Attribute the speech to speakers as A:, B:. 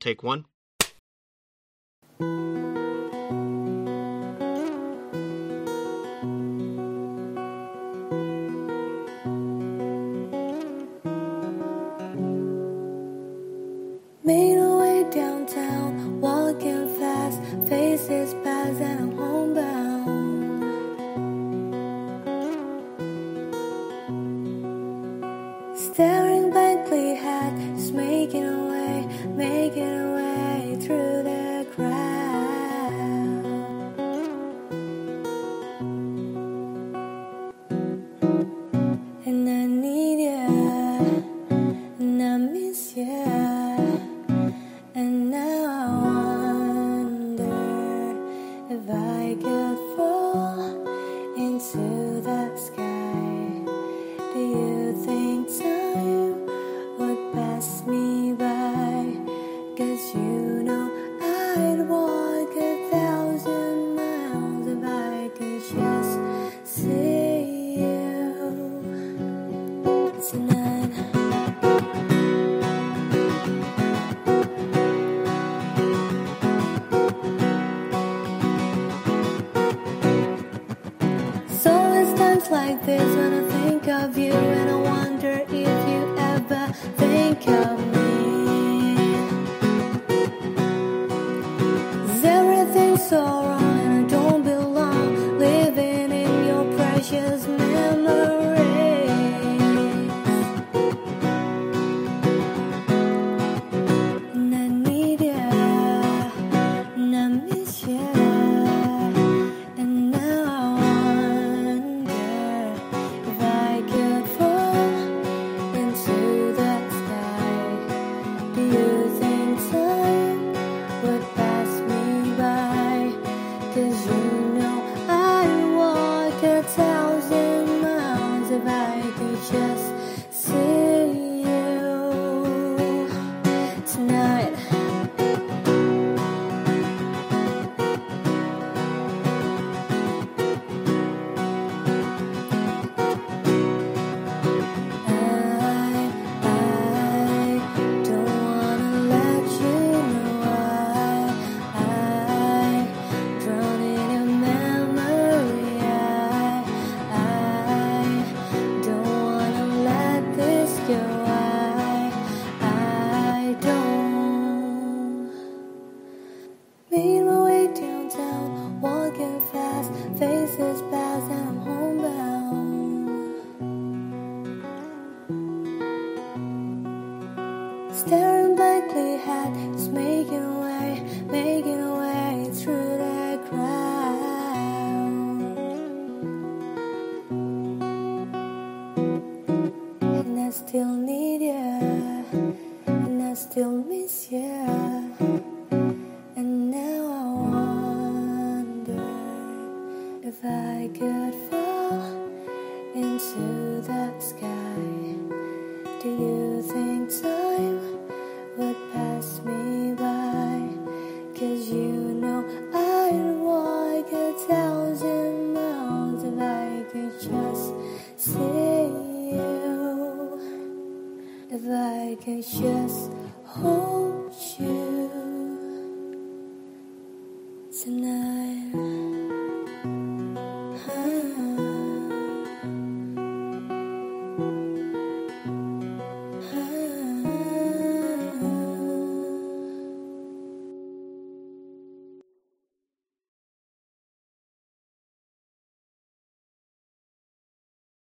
A: Take one.
B: Made our way downtown, walking fast, faces pass and I'm homebound. Staring blankly at, just making way, making our way through the crowd. And I need you, and I miss you. And now I wonder if I could fall into the sky. Do you think time would pass me like this when I think of you and I wonder if you ever think of me. Miles if I Staring blankly at, just making way, making way through the crowd. And I still need you, and I still miss you. And now I wonder if I could fall into the sky. Could just see you. If I could just hold